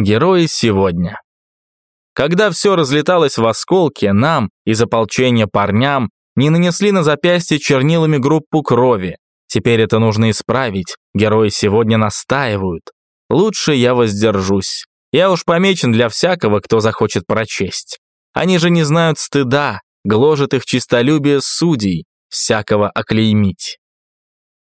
Герои сегодня. Когда все разлеталось в осколки, нам, из ополчения парням, не нанесли на запястье чернилами группу крови. Теперь это нужно исправить, герои сегодня настаивают. Лучше я воздержусь. Я уж помечен для всякого, кто захочет прочесть. Они же не знают стыда, гложет их чистолюбие судей, всякого оклеймить.